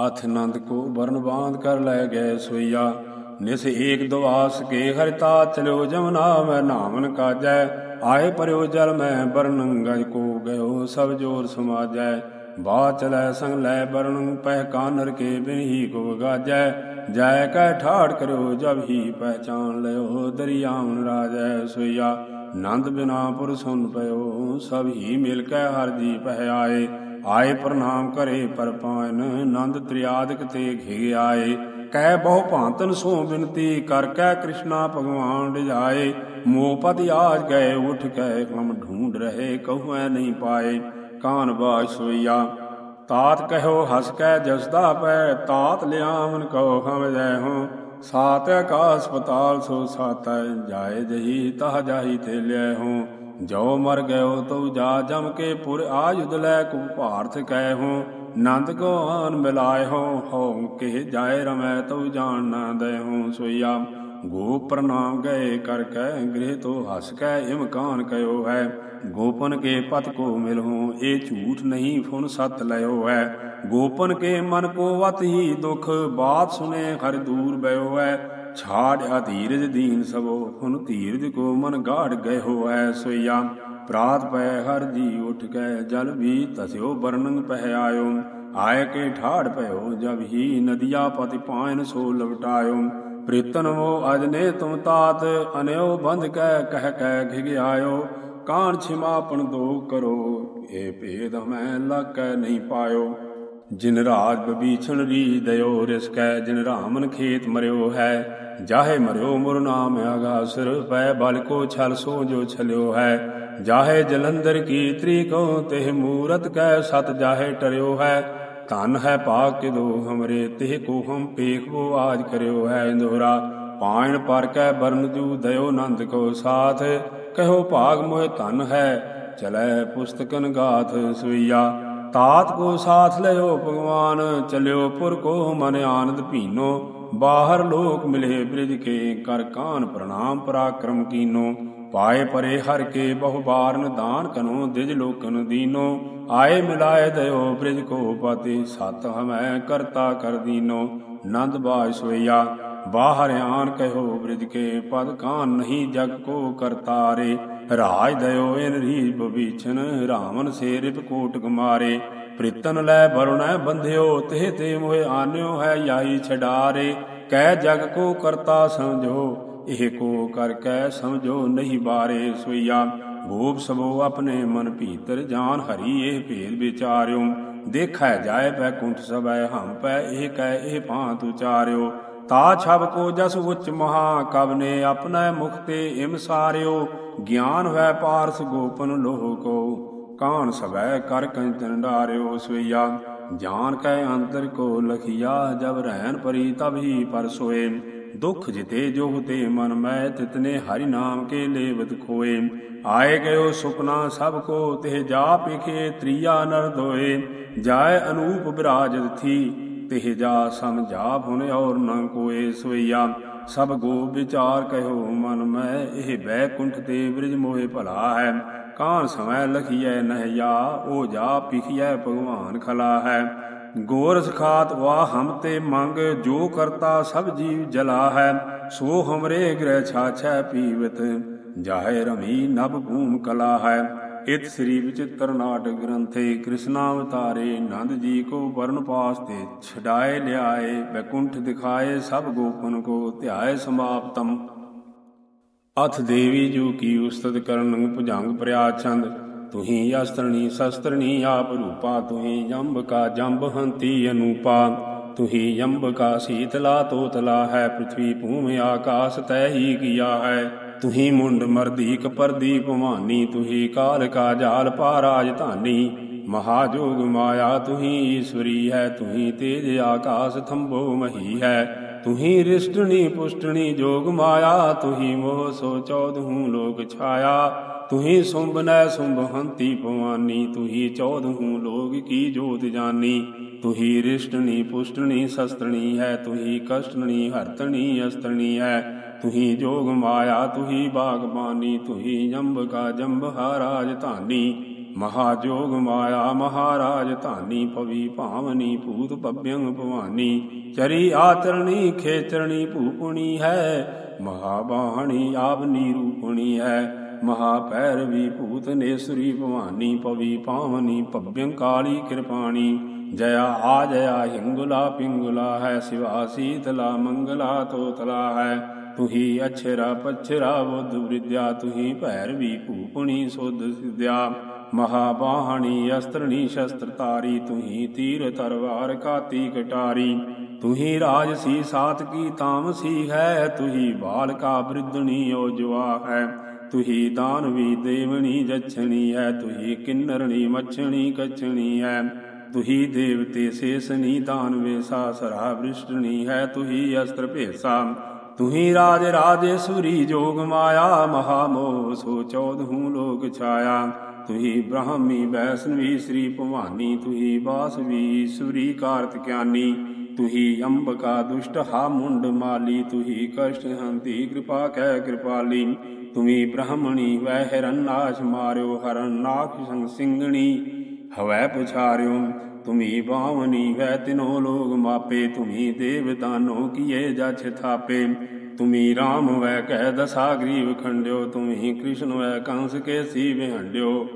ਹਥ ਨੰਦ ਕੋ ਬਰਨ ਬਾਂਧ ਕਰ ਲੈ ਗਏ ਸੋਈਆ। ਨਿਸ ਏਕ ਦਵਾਸ ਕੇ ਹਰਿਤਾ ਚਲਿਓ ਜਮਨਾ ਮੈਂ ਨਾਮਨ ਕਾਜੈ। ਆਏ ਪਰਿਓ ਜਲ ਮੈਂ ਬਰਨ ਗਜ ਕੋ ਗਇਓ, ਸਭ ਜੋਰ ਸਮਾਜੈ। ਬਾ ਚਲੈ ਸੰਗ ਲੈ ਬਰਨ ਪਹਿ ਕਾਨਰ ਕੇ ਬਿਨਹੀ ਕੋ ਗਾਜੈ। ਜੈ ਕੈ ਠਾੜ ਕਰਿਓ, ਜਬ ਹੀ ਪਹਿਚਾਨ ਲਿਓ ਦਰਿਆਵਨ ਰਾਜੈ ਸੋਈਆ। ਨੰਦ ਬਿਨਾ ਪੁਰ ਸੁਨ ਪਇਓ, ਸਭ ਹੀ ਮਿਲ ਕੈ ਹਰ ਜੀ ਪਹਿ ਆਏ। ਆਏ ਪ੍ਰਣਾਮ ਕਰੇ ਪਰ ਨੰਦ ਤ੍ਰਿਆਦਿਕ ਤੇ ਘੇ ਆਏ। ਕਹਿ ਬਹੁ ਭਾਂਤਨ ਸੋ ਬਿਨਤੀ, ਕਰ ਕੈ ਕ੍ਰਿਸ਼ਨਾ ਭਗਵਾਨ ਰਜਾਏ ਮੋਪਤ ਆਜ ਗਏ, ਉਠ ਕੇ ਹਮ ਢੂੰਡ ਰਹੇ, ਕਹੁਐ ਨਹੀਂ ਪਾਏ। ਕਾਨ ਬਾਜ ਤਾਤ ਕਹਿਓ ਹਸ ਕੈ ਜਸਦਾ ਪੈ, ਤਾਤ ਲਿਆਵਨ ਕਹੋ ਹਮ ਜੈ ਹੋ ਸਾਤ ਆਕਾਸ ਪਤਾਲ ਸੋ ਸਾਤੈ ਜਾਏ ਜਹੀ, ਤਹ ਜਾਹੀ ਤੇ ਲਿਆ ਹੋ ਜੋ ਮਰ ਗਇਓ ਤਉ ਜਾ ਜਮ ਕੇ ਪੁਰ ਆਯੁਧ ਲੈ ਕੁ ਭਾਰਤ ਕਹਿ ਹੋ। ਨੰਦ ਕੋ ਆਨ ਮਿਲਾਏ ਹੋ ਹੋ ਕੇ ਜਾਏ ਰਮੈ ਤਉ ਜਾਣ ਨਾ ਦੇ ਹੋ ਸੋਈਆ। ਗੋ ਪ੍ਰਣਾਮ ਗਏ ਕਰ ਕੈ ਗ੍ਰਹਿ ਤੋ ਹਸ ਕੈ ਇਮਕਾਨ ਕਯੋ ਹੈ। ਗੋਪਨ ਕੇ ਪਤ ਕੋ ਮਿਲਹੁ ਇਹ ਝੂਠ ਨਹੀਂ ਫੁਨ ਸਤ ਲਇਓ ਹੈ। ਗੋਪਨ ਕੇ ਮਨ ਕੋ ਵਤ ਹੀ ਦੁਖ, ਬਾਤ ਸੁਨੇ ਹਰ ਦੂਰ ਬਇਓ ਹੈ। ਛਾੜਿਆ ਧੀਰਜ ਦੀਨ ਸਭੋ, ਹੁਣ ਧੀਰਜ ਕੋ ਮਨ ਗਾੜ ਗਏ ਹੋ ਐ ਸੋਈਆ। ਪ੍ਰਾਤ ਪੈ ਹਰ ਜੀ ਉਠ ਗਏ, ਜਲ ਵੀ ਤਸਿਓ ਬਰਨੰ ਪਹਿ ਆਇਓ। ਆਏ ਕੇ ਠਾੜ ਪਇਓ ਜਬ ਹੀ ਨਦੀਆ ਪਤਿ ਪਾਇਨ ਸੋ ਲਵਟਾਇਓ। ਪ੍ਰੀਤਨ ਵੋ ਅਜਨੇ ਤੁਮ ਤਾਤ, ਅਨਿਓ ਬੰਧ ਕੈ ਕਹਿ ਕੈ ਘਿਗ ਆਇਓ ਕਾਣ ਛਿਮਾਪਣ ਦੋ ਕਰੋ, ਇਹ ਭੇਦ ਮੈਂ ਲਾਕੈ ਨਹੀਂ ਪਾਇਓ। ਜਿਨ ਰਾਜ ਬਬੀਛਣ ਰੀ ਦਇਓ ਰਿਸਕੈ ਜਿਨ ਰਾਮਨ ਖੇਤ ਮਰਿਓ ਹੈ। ਜਾਹੇ ਮਰਿਓ ਮੁਰ ਨਾਮ ਆਗਾਸਰ ਪੈ ਬਲ ਕੋ ਛਲ ਸੋ ਜੋ ਛਲਿਓ ਹੈ। ਜਾਹੇ ਜਲੰਧਰ ਕੀ ਤ੍ਰੀ ਕੋ ਮੂਰਤ ਕੈ ਸਤ ਜਾਹੇ ਟਰਿਓ ਹੈ। ਧਨ ਹੈ ਪਾਕ ਕੇ ਦੋ ਹਮਰੇ ਤੇ ਕੋ ਹਮ ਪੇਖੋ ਆਜ ਕਰਿਓ ਹੈ ਇੰਦੋਰਾ। ਪਾਇਣ ਪਰ ਕੈ ਬਰਨ ਜੂ ਦਇਓ ਨੰਦ ਕੋ ਸਾਥ। ਕਹੋ ਭਾਗ ਮੋਹਿ ਧਨ ਹੈ, ਚਲੈ ਪੁਸਤਕਨ ਗਾਥ ਸੁਈਆ ਤਾਤ ਕੋ ਸਾਥ ਲਿਓ ਭਗਵਾਨ, ਚਲਿਓ ਪੁਰ ਕੋ ਮਨ ਆਨੰਦ ਭੀਨੋ, ਬਾਹਰ ਲੋਕ ਮਿਲੇ ਬ੍ਰਿਜ ਕੇ, ਕਰ ਕਾਨ ਪ੍ਰਣਾਮ ਪਰਾਕਰਮ ਕੀਨੋ। ਪਾਏ ਪਰੇ ਹਰ ਕੇ ਬਹੁ ਬਾਰਨ ਦਾਨ ਕਨੋ ਦਿਜ ਲੋਕਨ ਦੀਨੋ। ਆਏ ਮਿਲਾਏ ਦਇਓ ਬ੍ਰਿਜ ਕੋ ਪਤੀ, ਸਤ ਹਮੈ ਕਰਤਾ ਕਰ ਦੀਨੋ। ਨੰਦ ਬਾਜ ਸੋਈਆ, ਬਾਹਰ ਆਨ ਕਹਿਓ ਬ੍ਰਿਜ ਕੇ, ਪਦ ਕਾਨ ਨਹੀਂ ਜਗ ਕੋ ਕਰਤਾਰੇ। ਰਾਜ ਦਇਓ ਇਨ ਰੀ ਬਵੀਛਨ ਰਾਵਨ ਸੇ ਰਿਪ ਕੋਟ ਗਮਾਰੇ ਪ੍ਰੀਤਨ ਲੈ ਬਰੁਣੈ ਬੰਧਿਓ ਤੇ ਤੇ ਮੋਹਿ ਆਨਿਓ ਹੈ ਯਾਈ ਛਡਾਰੇ। ਕਹਿ ਜਗ ਕੋ ਕਰਤਾ ਸਮਝੋ, ਇਹ ਕੋ ਕਰ ਕੈ ਸਮਝੋ ਨਹੀਂ ਬਾਰੇ ਸੋਈਆ। ਗੋਪ ਸਭੋ ਆਪਣੇ ਮਨ ਭੀਤਰ, ਜਾਨ ਹਰੀ ਇਹ ਭੇਦ ਵਿਚਾਰਿਓ। ਦੇਖੈ ਜਾਏ ਬੈਕੁੰਠ ਸਭੈ, ਹਮ ਪੈ ਇਹ ਕਹਿ ਇਹ ਭਾਂਤ ਉਚਾਰਿਓ। ਤਾ ਛਬ ਕੋ ਜਸ ਉਚ ਮਹਾ ਕਬ ਨੇ ਆਪਣਾ ਮੁਖ ਤੇ ਇਮ ਸਾਰਿਓ। ਗਿਆਨ ਹੈ ਪਾਰਸ ਗੋਪਨ ਲੋਹ ਕੋ, ਕਾਣ ਸਭੈ ਕਰ ਕੰਚਨ ਡਾਰਿਓ ਸਵਈਆ। ਜਾਨ ਕੈ ਅੰਤਰ ਕੋ ਲਖਿਆ, ਜਬ ਰਹਿਨ ਪਰੀ ਤਬ ਹੀ ਪਰ ਸੋਏ। ਦੁਖ ਜਿਤੇ ਜੋ ਤੇ ਮਨ ਮੈਂ ਤਿਤਨੇ ਹਰਿ ਨਾਮ ਕੇ ਲੇਵਤ ਖੋਏ। ਆਏ ਗਇਓ ਸੁਪਨਾ ਸਭ ਕੋ ਤੇ ਜਾ ਪਿਖੇ ਤ੍ਰਿਆ ਨਰ ਦੋਏ ਜਾਏ ਅਨੂਪ ਬਿਰਾਜਤ ਥੀ, ਤਿਹ ਜਾ ਸਮਝਾ ਭੁਨ ਔਰ ਨ ਕੋਏ ਸੋਈਆ ਸਭ ਗੋ ਵਿਚਾਰ ਕਹਿਓ ਮਨ ਮੈਂ, ਇਹ ਬੈਕੁੰਠ ਤੇ ਬ੍ਰਿਜ ਮੋਹਿ ਭਲਾ ਹੈ। ਕਾਨ ਸਮੈ ਲਖੀਐ ਨਹਿਆ, ਉਹ ਜਾ ਪਿਖਿਐ ਭਗਵਾਨ ਖਲਾ ਹੈ। ਗੋਰਸ ਖਾਤ ਵਾ ਹਮ ਤੇ ਮੰਗ, ਜੋ ਕਰਤਾ ਸਭ ਜੀਵ ਜਲਾ ਹੈ। ਸੋ ਹਮਰੇ ਗ੍ਰਹਿ ਛਾਛੈ ਪੀਵਤ, ਜਾਹੇ ਰਮੀ ਨਭ ਭੂਮ ਕਲਾ ਹੈ। ਇਤ ਸ੍ਰੀ ਵਿਚਿਤ੍ਰ ਨਾਟਕ ਗ੍ਰੰਥੇ ਕ੍ਰਿਸ਼ਨਾ ਅਵਤਾਰੇ ਨੰਦ ਜੀ ਕੋ ਵਰਨ ਪਾਸ ਤੇ ਛਡਾਏ ਲਿਆਏ ਬੈਕੁੰਠ ਦਿਖਾਏ, ਸਭ ਗੋਪਨ ਕੋ ਧਿਆਏ ਸਮਾਪਤਮ। ਅਥ ਦੇਵੀ ਜੂ ਕੀ ਉਸਤਤ ਕਰਨ, ਭੁਜੰਗ ਪ੍ਰਿਆ ਛੰਦ ਤੁਹੀ ਅਸਤਰਣੀ ਸ਼ਸਤਰਣੀ ਆਪ ਰੂਪਾ, ਤੁਹੀ ਜੰਬ ਕਾ ਜੰਬ ਹੰਤੀ ਅਨੂਪਾ, ਤੁਹੀ ਜੰਬ ਕਾ ਸੀਤਲਾ ਤੋਤਲਾ ਹੈ ਪ੍ਰithvi ਭੂਮਿ ਆਕਾਸ ਤੈ ਹੀ ਕੀਆ ਹੈ। ਤੁਹੀ ਮੁੰਡ ਮਰਦੀਕ ਪਰਦੀ ਭਵਾਨੀ ਤੁਹੀ ਕਾਲ ਕਾ ਜਾਲ ਪਾਰਾਜ ਰਾਜਧਾਨੀ ਮਹਾਜੋਗ ਮਾਇਆ ਤੁਹੀ ਈਸ਼ਵਰੀ ਹੈ, ਤੁਹੀ ਤੇਜ ਆਕਾਸ ਥੰਬੋ ਮਹੀ ਹੈ। ਤੁਹੀ ਰਿਸ਼ਟਣੀ ਪੁਸ਼ਟਣੀ ਜੋਗ ਮਾਇਆ, ਤੁਹੀ ਮੋਹ ਸੋ ਚੌਦਹੂ ਲੋਕ ਛਾਇਆ। ਤੁਹੀ ਸੁੰਭ ਨੈ ਸੁੰਭ ਹੰਤੀ ਭਵਾਨੀ, ਤੁਹੀ ਚੌਦਹੂ ਲੋਕ ਕੀ ਜੋਤ ਜਾਨੀ। ਤੁਹੀ ਰਿਸ਼ਟਣੀ ਪੁਸ਼ਟਣੀ ਸ਼ਸਤਰਣੀ ਹੈ, ਤੁਹੀ ਕਸ਼ਟਣੀ ਹਰਤਣੀ ਅਸਤਣੀ ਹੈ। ਤੁਹੀ ਜੋਗ ਮਾਇਆ, ਤੁਹੀ ਬਾਗਬਾਨੀ, ਤੁਹੀ ਜੰਬ ਕਾ ਜੰਬ ਹਾਰਾਜ ਧਾਨੀ। ਮਹਾਜੋਗ ਮਾਇਆ ਮਹਾਰਾਜ ਧਾਨੀ ਪਵੀ ਭਾਵਨੀ ਭੂਤ ਪੱਬਿਅੰ ਭਵਾਨੀ, ਚਰੀ ਆਚਰਣੀ ਖੇਤਰਣੀ ਭੂਪਣੀ ਹੈ ਮਹਾ ਬਾਹਣੀ ਰੂਪਣੀ ਹੈ ਮਹਾ ਭੈਰਵੀ ਭੂਤ ਨੇਸਰੀ ਭਵਾਨੀ ਪਵੀ ਪਾਵਨੀ ਪੱਬਿਅੰ ਕਾਲੀ ਕਿਰਪਾਣੀ ਜया ਆ ਜया ਹਿੰਗੁਲਾ ਪਿੰਗੁਲਾ ਹੈ, ਸਿਵਾ ਸੀਤਲਾ ਮੰਗਲਾ ਤੋਤਲਾ ਹੈ, ਤੁਹੀ ਅਛਰਾ ਪਛਰਾ ਬੁੱਧ ਵਿਦਿਆ, ਤੁਹੀ ਭੈਰਵੀ ਭੂਪਣੀ ਸੁਧ ਸਿਧਿਆ। ਮਹਾਬਾਹਣੀ ਅਸਤਰਣੀ ਸ਼ਸਤਰ ਤਾਰੀ ਤੁਹੀ ਤੀਰ ਤਰਵਾਰ ਕਾਤੀ ਕਟਾਰੀ। ਤੁਹੀ ਰਾਜ ਸੀ, ਸਾਤ ਕੀ ਤਾਮਸੀ ਹੈ, ਤੁਹੀ ਬਾਲ ਕਾ ਬ੍ਰਿਧਣੀ ਔਜਵਾ ਹੈ। ਤੁਹੀ ਦਾਨਵੀ ਦੇਵਣੀ ਜਛਣੀ ਹੈ, ਤੁਹੀ ਕਿੰਨਰਣੀ ਮਛਣੀ ਕਛਣੀ ਹੈ। ਤੁਹੀ ਦੇਵਤੇ ਸੇਸਨੀ ਦਾਨਵੇ ਸਾਸਰਾ ਬ੍ਰਿਸ਼ਟਣੀ ਹੈ, ਤੁਹੀ ਅਸਤਰ ਭੇਸਾ। ਤੁਹੀ ਰਾਜ ਰਾਜੇਸ਼ਵਰੀ ਜੋਗ ਮਾਇਆ, ਮਹਾ ਮੋਹ ਸੋ ਚੌਦਹੂ ਲੋਕ ਛਾਇਆ। ਤੁਹੀ ਬ੍ਰਹਮੀ, ਵੈਸਨਵੀ, ਸ੍ਰੀ ਭਵਾਨੀ, ਤੁਹੀ ਬਾਸਵੀ ਈਸ਼ਵਰੀ ਕਾਰਤਿਕਿਆਨੀ ਤੁਹੀ ਅੰਬਕਾ ਦੁਸ਼ਟ, ਹਾ ਮੁੰਡ ਮਾਲੀ। ਤੁਹੀ ਕਸ਼ਟ ਹੰਤੀ, ਕਿਰਪਾ ਕਹਿ ਕਿਰਪਾਲੀ। ਤੁਮੀ ਬ੍ਰਹਮਣੀ ਵੈ ਹਿਰਨਾਸ਼ ਮਾਰਿਓ ਹਰਨ ਹਰਨਾਖ ਸੰਗ ਸਿੰਘਣੀ ਹਵੈ ਪੁਛਾਰਿਓ ਤੁਮੀ ਬਾਵਨੀ ਵੈ ਤਿਨੋ ਲੋਗ ਮਾਪੇ, ਤੁਮੀ ਦੇਵਤਾਨੋ ਕੀਏ ਜਛ ਥਾਪੇ। ਤੁਮੀ RAM ਵੈ ਕਹਿ ਦਸਾ ਗਰੀਵ ਖੰਡਿਓ, ਤੁਮੀ ਕ੍ਰਿਸ਼ਨ ਵੈ ਕੰਸ ਕੇ ਸੀ ਵਿਹੰਡਿਓ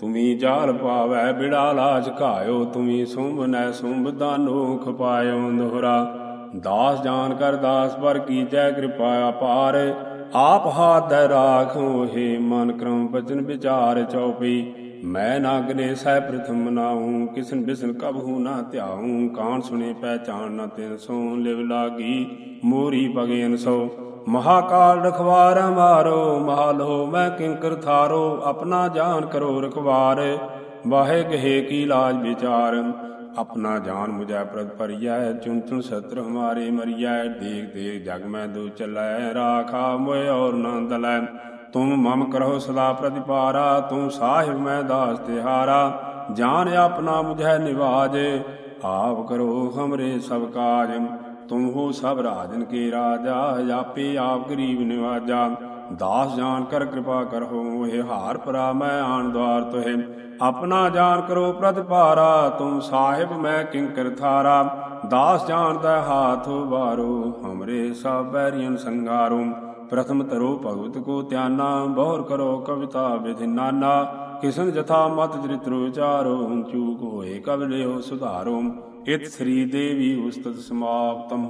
ਤੁਮੀ ਜਾਲ ਪਾਵੈ ਬਿੜਾਲਾ ਝਕਾਇਓ ਤੁਮੀ ਸੁੰਭ ਨੈ ਸੁੰਭ ਦਾਨੋ ਖਪਾਇਓ ਦੋਹਰਾ। ਦਾਸ ਜਾਨ ਕਰ ਦਾਸ ਪਰ ਕੀਜੈ ਕਿਰਪਾ ਅਪਾਰ। ਆਪ ਹਾਥ ਰਾਖੋ ਹੈ ਮਨ ਕਰਮ ਬਚਨ ਵਿਚਾਰ ਚਉਪਈ ਮੈਂ ਨਾਗਨੇ ਸਹਿ ਪ੍ਰਥਮ ਨਾਉ, ਕਿਸਨ ਬਿਸਨ ਕਬਹੂ ਨਾ ਧਿਆਉ, ਕਾਣ ਸੁਨੇ ਪਹਿਚਾਨ ਨਾ ਤਿਨ ਸੋ, ਲਿਵ ਲਾਗੀ ਮੋਰੀ ਬਗੇਨ ਸੋ ਮਹਾਕਾਲ ਰਖਵਾਰ ਮਾਰੋ ਮਹਾਲੋ ਮੈਂ ਕਿੰਕਰ ਥਾਰੋ, ਆਪਣਾ ਜਾਨ ਕਰੋ ਰਖਵਾਰ। ਵਾਹਿ ਕਹੇ ਕੀ ਲਾਜ ਵਿਚਾਰ, ਆਪਣਾ ਜਾਨ ਮੁਜੈ ਪ੍ਰਤ ਪਰਿਐ ਚੁਨ ਚੁਨ ਸਤਰ ਹਮਾਰੇ ਮਰਿਐ, ਦੇਖ ਦੇਖ ਜਗ ਮੈਂ ਦੂ ਚਲੈ, ਰਾਖਾ ਮੋਇ ਔਰ ਨੰਦ ਲੈ ਤੁਮ ਮਮ ਕਰੋ ਸਦਾ ਪ੍ਰਤਿਪਾਰਾ ਤੂੰ ਸਾਹਿਬ ਮੈਂ ਦਾਸ ਤਿਹਾਰਾ ਜਾਨ ਆਪਣਾ ਮੁਝੈ ਨਿਵਾਜ ਆਪ ਕਰੋ ਹਮਰੇ ਸਭ ਕਾਜ ਤੁਮ ਹੋ ਸਭ ਰਾਜਨ ਕੇ ਰਾਜਾ ਆਪੇ ਆਪ ਗਰੀਬ ਨਿਵਾਜਾ ਦਾਸ ਜਾਨ ਕਰ ਕਿਰਪਾ ਕਰਹੁ ਇਹ ਹਾਰ ਪਰਾ ਮੈਂ ਆਣ ਦਵਾਰ ਤੋਹਿ ਆਪਣਾ ਜਾਨ ਕਰੋ ਪ੍ਰਤਪਾਰਾ ਤੁਮ ਸਾਹਿਬ ਮੈਂ ਕਿੰਕਰ ਥਾਰਾ ਦਾਸ ਜਾਨ ਦਾ ਹਾਥ ਵਾਰੋ ਹਮਰੇ ਸਭ ਬੈਰੀਨ ਸੰਗਾਰੋ ਪ੍ਰਥਮ ਤਰੋ ਭਗਵਤ ਕੋ ਧਿਆਨਾ ਬਹੁਰ ਕਰੋ ਕਵਿਤਾ ਵਿਧਿ ਨਾਨਾ, ਕਿਸਨ ਜਥਾ ਮਤ ਚਰਿਤ੍ਰ ਵਿਚਾਰੋ ਚੂਕ ਹੋਏ ਕਬ ਲਿਓ ਸੁਧਾਰੋ। ਇਤ ਸ੍ਰੀ ਦੇਵੀ ਉਸਤਤ ਸਮਾਪਤਮ।